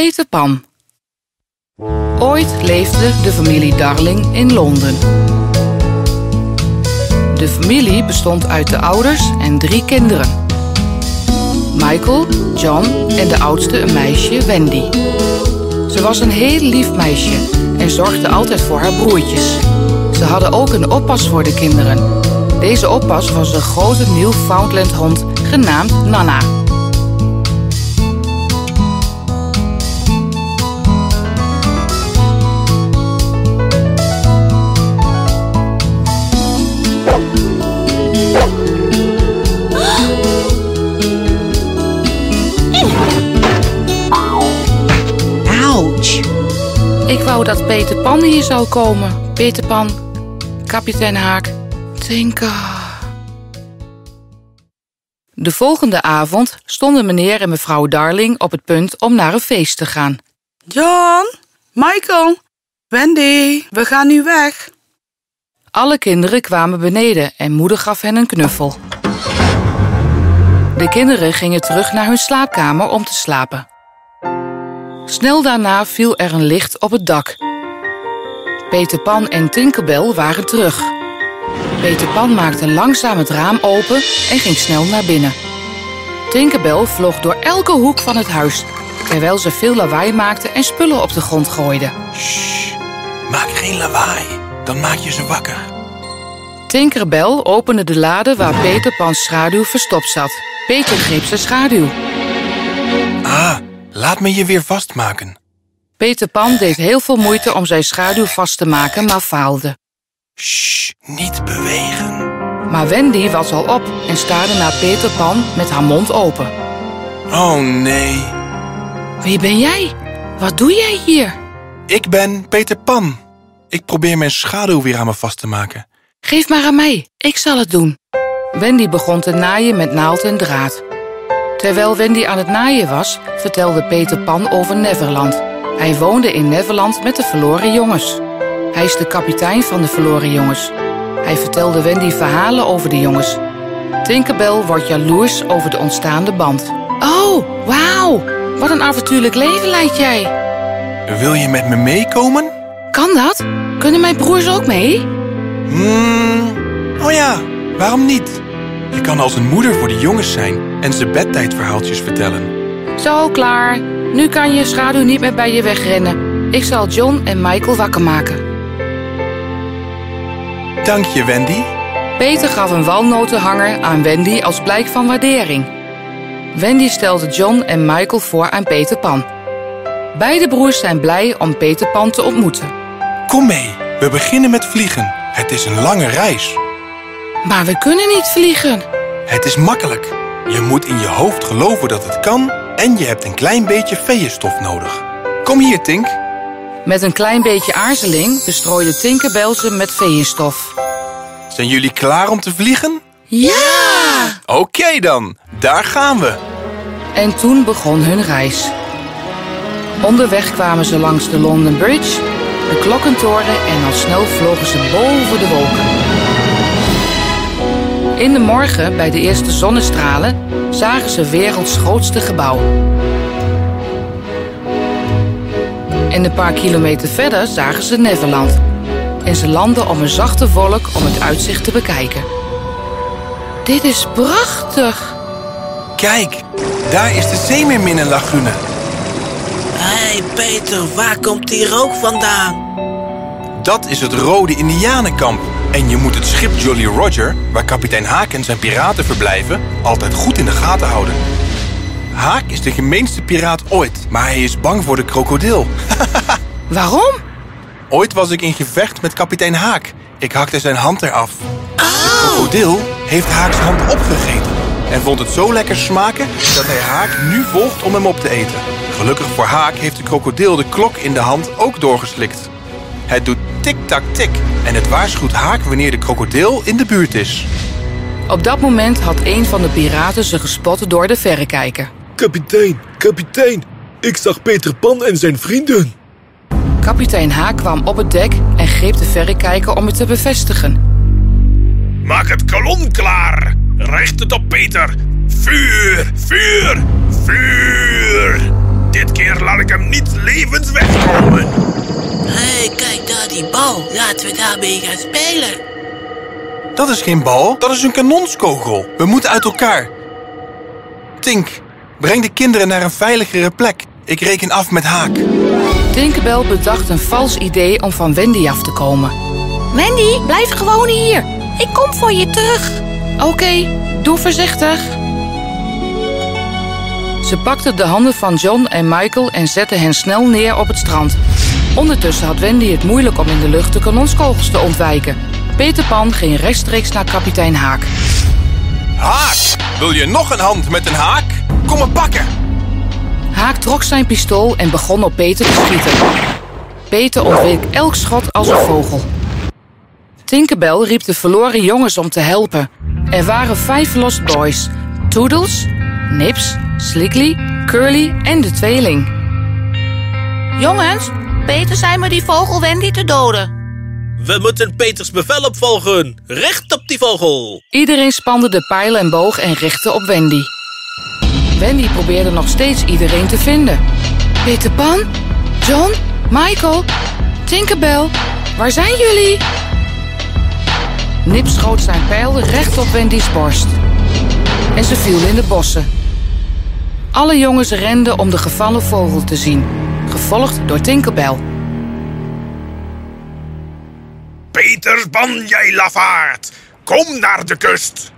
Peter Pan. Ooit leefde de familie Darling in Londen. De familie bestond uit de ouders en drie kinderen. Michael, John en de oudste een meisje, Wendy. Ze was een heel lief meisje en zorgde altijd voor haar broertjes. Ze hadden ook een oppas voor de kinderen. Deze oppas was een grote Newfoundland hond genaamd Nana. Wou dat Peter Pan hier zou komen. Peter Pan, kapitein Haak, Tinka. De volgende avond stonden meneer en mevrouw Darling op het punt om naar een feest te gaan. John, Michael, Wendy, we gaan nu weg. Alle kinderen kwamen beneden en moeder gaf hen een knuffel. De kinderen gingen terug naar hun slaapkamer om te slapen. Snel daarna viel er een licht op het dak. Peter Pan en Tinkerbell waren terug. Peter Pan maakte langzaam het raam open en ging snel naar binnen. Tinkerbell vloog door elke hoek van het huis, terwijl ze veel lawaai maakte en spullen op de grond gooide. Shh, maak geen lawaai, dan maak je ze wakker. Tinkerbell opende de lade waar Peter Pans schaduw verstopt zat. Peter greep zijn schaduw. Ah, laat me je weer vastmaken. Peter Pan deed heel veel moeite om zijn schaduw vast te maken, maar faalde. Shh, niet bewegen. Maar Wendy was al op en staarde naar Peter Pan met haar mond open. Oh nee, Wie ben jij? Wat doe jij hier? ik ben Peter Pan. Ik probeer mijn schaduw weer aan me vast te maken. Geef maar aan mij, ik zal het doen. Wendy begon te naaien met naald en draad. Terwijl Wendy aan het naaien was, vertelde Peter Pan over Neverland. Hij woonde in Neverland met de verloren jongens. Hij is de kapitein van de verloren jongens. Hij vertelde Wendy verhalen over de jongens. Tinkerbell wordt jaloers over de ontstaande band. Oh, wauw! Wat een avontuurlijk leven leidt jij. Wil je met me meekomen? Kan dat? Kunnen mijn broers ook mee? Hmm, oh ja, waarom niet? Je kan als een moeder voor de jongens zijn en ze bedtijdverhaaltjes vertellen. Zo, klaar. Nu kan je schaduw niet meer bij je wegrennen. Ik zal John en Michael wakker maken. Dank je, Wendy. Peter gaf een walnotenhanger aan Wendy als blijk van waardering. Wendy stelde John en Michael voor aan Peter Pan. Beide broers zijn blij om Peter Pan te ontmoeten. Kom mee, we beginnen met vliegen. Het is een lange reis. Maar we kunnen niet vliegen. Het is makkelijk. Je moet in je hoofd geloven dat het kan en je hebt een klein beetje feeënstof nodig. Kom hier, Tink. Met een klein beetje aarzeling bestrooide Tinkerbell ze met veenstof. Zijn jullie klaar om te vliegen? Ja! Oké dan, daar gaan we. En toen begon hun reis. Onderweg kwamen ze langs de London Bridge, de klokkentoren en al snel vlogen ze boven de wolken. In de morgen, bij de eerste zonnestralen, zagen ze werelds grootste gebouw. En een paar kilometer verder zagen ze Neverland. En ze landden om een zachte wolk om het uitzicht te bekijken. Dit is prachtig! Kijk, daar is de Zeemeerminnenlagune. Hé hey Peter, waar komt die rook vandaan? Dat is het Rode Indianenkamp. En je moet het schip Jolly Roger, waar kapitein Haak en zijn piraten verblijven, altijd goed in de gaten houden. Haak is de gemeenste piraat ooit, maar hij is bang voor de krokodil. Waarom? Ooit was ik in gevecht met kapitein Haak. Ik hakte zijn hand eraf. De krokodil heeft Haaks hand opgegeten en vond het zo lekker smaken dat hij Haak nu volgt om hem op te eten. Gelukkig voor Haak heeft de krokodil de klok in de hand ook doorgeslikt. Het doet tik-tak-tik en het waarschuwt Haak wanneer de krokodil in de buurt is. Op dat moment had een van de piraten ze gespot door de verrekijker. Kapitein, kapitein, ik zag Peter Pan en zijn vrienden. Kapitein Haak kwam op het dek en greep de verrekijker om het te bevestigen. Maak het kolon klaar. Richt het op Peter. Vuur, vuur, vuur. Dit keer laat ik hem niet levens wegkomen. Hé, hey, kijk daar die bal. Laten we daarmee gaan spelen. Dat is geen bal, dat is een kanonskogel. We moeten uit elkaar. Tink, breng de kinderen naar een veiligere plek. Ik reken af met Haak. Tinkerbell bedacht een vals idee om van Wendy af te komen. Wendy, blijf gewoon hier. Ik kom voor je terug. Oké, doe voorzichtig. Ze pakte de handen van John en Michael en zette hen snel neer op het strand. Ondertussen had Wendy het moeilijk om in de lucht de kanonskogels te ontwijken. Peter Pan ging rechtstreeks naar kapitein Haak. Haak, wil je nog een hand met een haak? Kom maar pakken. Haak trok zijn pistool en begon op Peter te schieten. Peter ontweek elk schot als een vogel. Tinkerbell riep de verloren jongens om te helpen. Er waren vijf Lost Boys. Toodles, Nips, Slickly, Curly en de tweeling. Jongens, Peter zei me die vogel Wendy te doden. We moeten Peters bevel opvolgen. Recht op die vogel. Iedereen spande de pijl en boog en richtte op Wendy. Wendy probeerde nog steeds iedereen te vinden. Peter Pan? John? Michael? Tinkerbell? Waar zijn jullie? Nip schoot zijn pijl recht op Wendy's borst. En ze viel in de bossen. Alle jongens renden om de gevallen vogel te zien, gevolgd door Tinkerbell. Peterspan, jij lafaard. Kom naar de kust.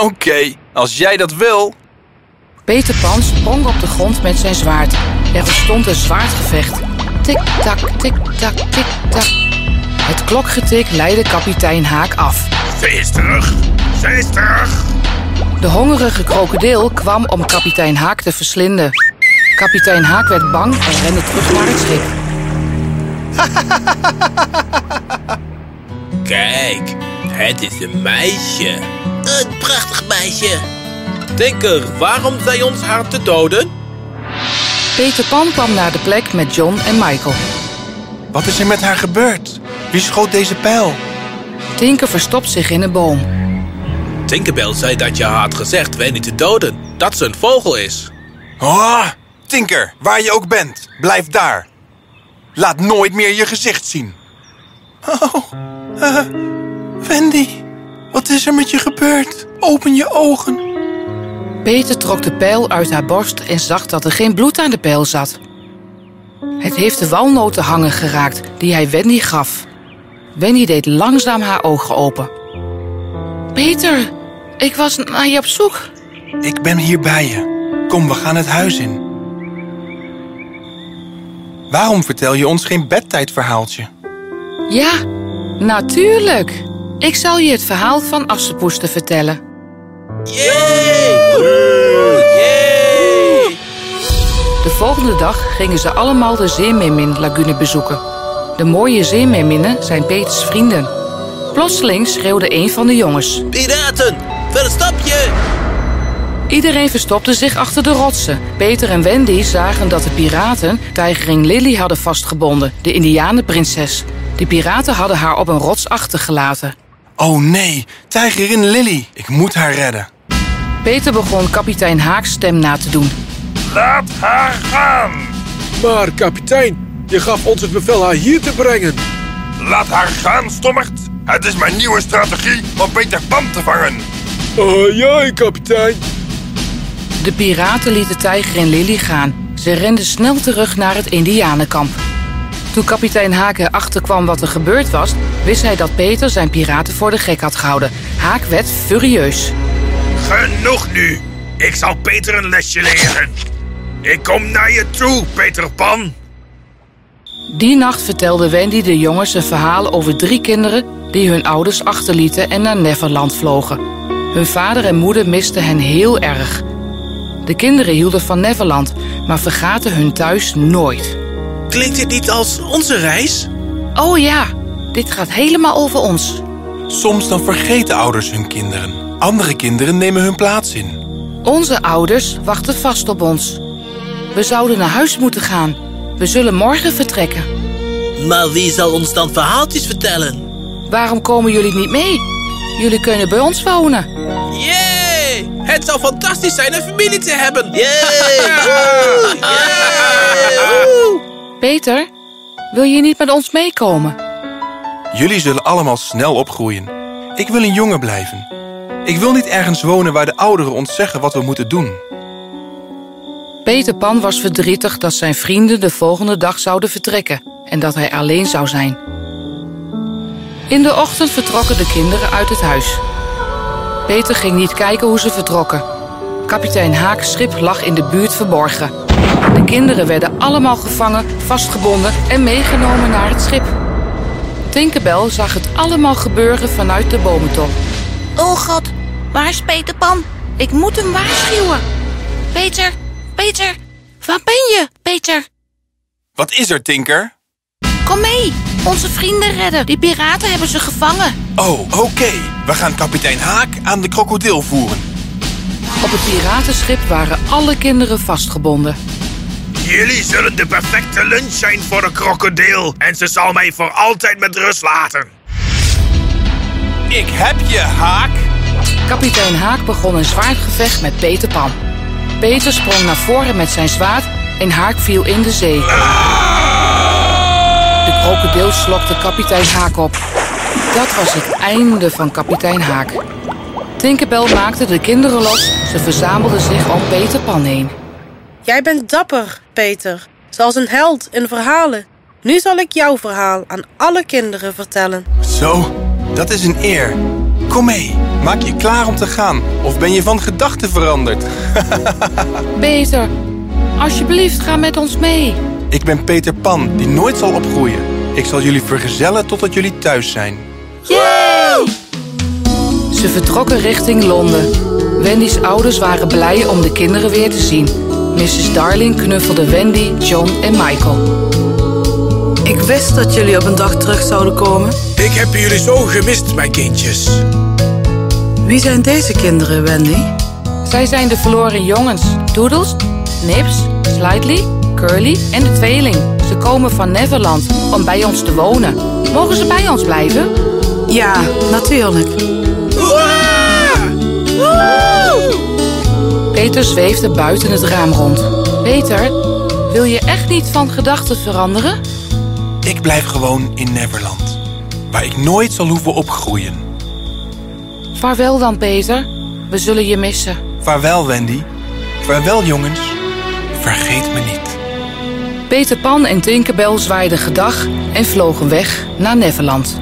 Oké, als jij dat wil. Peter Pan sprong op de grond met zijn zwaard. Er ontstond een zwaardgevecht. Tik-tak, tik-tak, tik-tak. Het klokgetik leidde kapitein Haak af. Ze is terug. Ze is terug. De hongerige krokodil kwam om kapitein Haak te verslinden. Kapitein Haak werd bang en rende terug naar het schip. Kijk, het is een meisje. Een prachtig meisje. Tinker, waarom zei ons haar te doden? Peter Pan kwam naar de plek met John en Michael. Wat is er met haar gebeurd? Wie schoot deze pijl? Tinker verstopt zich in een boom. Tinkerbell zei dat je had gezegd Wendy te doden. Dat ze een vogel is. Oh, Tinker, waar je ook bent, blijf daar. Laat nooit meer je gezicht zien. Oh, eh, Wendy, wat is er met je gebeurd? Open je ogen. Peter trok de pijl uit haar borst en zag dat er geen bloed aan de pijl zat. Het heeft de walnotenhanger geraakt die hij Wendy gaf. Wendy deed langzaam haar ogen open. Peter, ik was naar je op zoek. Ik ben hier bij je. Kom, we gaan het huis in. Waarom vertel je ons geen bedtijdverhaaltje? Ja, natuurlijk. Ik zal je het verhaal van Assepoester vertellen. Yay! Yay! De volgende dag gingen ze allemaal de Zeemeermin-lagune bezoeken. De mooie zeemeerminnen zijn Peters vrienden. Plotseling schreeuwde een van de jongens. Piraten, verstap je! Iedereen verstopte zich achter de rotsen. Peter en Wendy zagen dat de piraten tijgering Lily hadden vastgebonden, de indianenprinses. De piraten hadden haar op een rots achtergelaten. Oh nee, tijgerin Lily. Ik moet haar redden. Peter begon kapitein Haaks stem na te doen. Laat haar gaan. Maar kapitein, je gaf ons het bevel haar hier te brengen. Laat haar gaan, stommerd. Het is mijn nieuwe strategie om Peter Pan te vangen. Oh ja, kapitein. De piraten lieten Tijger en Lily gaan. Ze renden snel terug naar het indianenkamp. Toen kapitein Haak erachter kwam wat er gebeurd was... wist hij dat Peter zijn piraten voor de gek had gehouden. Haak werd furieus. Genoeg nu. Ik zal Peter een lesje leren. Ik kom naar je toe, Peter Pan. Die nacht vertelde Wendy de jongens een verhaal over drie kinderen... die hun ouders achterlieten en naar Neverland vlogen. Hun vader en moeder misten hen heel erg... De kinderen hielden van Neverland, maar vergaten hun thuis nooit. Klinkt dit niet als onze reis? Oh ja, dit gaat helemaal over ons. Soms dan vergeten ouders hun kinderen. Andere kinderen nemen hun plaats in. Onze ouders wachten vast op ons. We zouden naar huis moeten gaan. We zullen morgen vertrekken. Maar wie zal ons dan verhaaltjes vertellen? Waarom komen jullie niet mee? Jullie kunnen bij ons wonen. Yay! Het zou fantastisch zijn een familie te hebben. Peter, wil je niet met ons meekomen? Jullie zullen allemaal snel opgroeien. Ik wil een jongen blijven. Ik wil niet ergens wonen waar de ouderen ons zeggen wat we moeten doen. Peter Pan was verdrietig dat zijn vrienden de volgende dag zouden vertrekken en dat hij alleen zou zijn. In de ochtend vertrokken de kinderen uit het huis. Peter ging niet kijken hoe ze vertrokken. Kapitein Haaks schip lag in de buurt verborgen. De kinderen werden allemaal gevangen, vastgebonden en meegenomen naar het schip. Tinkerbell zag het allemaal gebeuren vanuit de bomentop. Oh god, waar is Peter Pan? Ik moet hem waarschuwen. Peter, Peter, waar ben je, Peter? Wat is er, Tinker? Kom mee, onze vrienden redden. Die piraten hebben ze gevangen. Oh, oké. We gaan kapitein Haak aan de krokodil voeren. Op het piratenschip waren alle kinderen vastgebonden. Jullie zullen de perfecte lunch zijn voor de krokodil. En ze zal mij voor altijd met rust laten. Ik heb je, Haak. Kapitein Haak begon een zwaardgevecht met Peter Pan. Peter sprong naar voren met zijn zwaard en Haak viel in de zee. De krokodil slokte kapitein Haak op. Dat was het einde van kapitein Haak. Tinkerbell maakte de kinderen los. Ze verzamelden zich om Peter Pan heen. Jij bent dapper, Peter. Zoals een held in verhalen. Nu zal ik jouw verhaal aan alle kinderen vertellen. Zo, dat is een eer. Kom mee, maak je klaar om te gaan. Of ben je van gedachten veranderd? Peter, alsjeblieft ga met ons mee. Ik ben Peter Pan, die nooit zal opgroeien. Ik zal jullie vergezellen totdat jullie thuis zijn. Ze vertrokken richting Londen. Wendy's ouders waren blij om de kinderen weer te zien. Mrs. Darling knuffelde Wendy, John en Michael. Ik wist dat jullie op een dag terug zouden komen. Ik heb jullie zo gemist, mijn kindjes. Wie zijn deze kinderen, Wendy? Zij zijn de verloren jongens. Doodles, Nips, Slightly, Curly en de tweeling. Ze komen van Neverland om bij ons te wonen. Mogen ze bij ons blijven? Ja, natuurlijk. Peter zweefde buiten het raam rond. Peter, wil je echt niet van gedachten veranderen? Ik blijf gewoon in Neverland. Waar ik nooit zal hoeven opgroeien. Vaarwel dan, Peter. We zullen je missen. Vaarwel, Wendy. Vaarwel, jongens. Vergeet me niet. Peter Pan en Tinkerbell zwaaiden gedag en vlogen weg naar Neverland.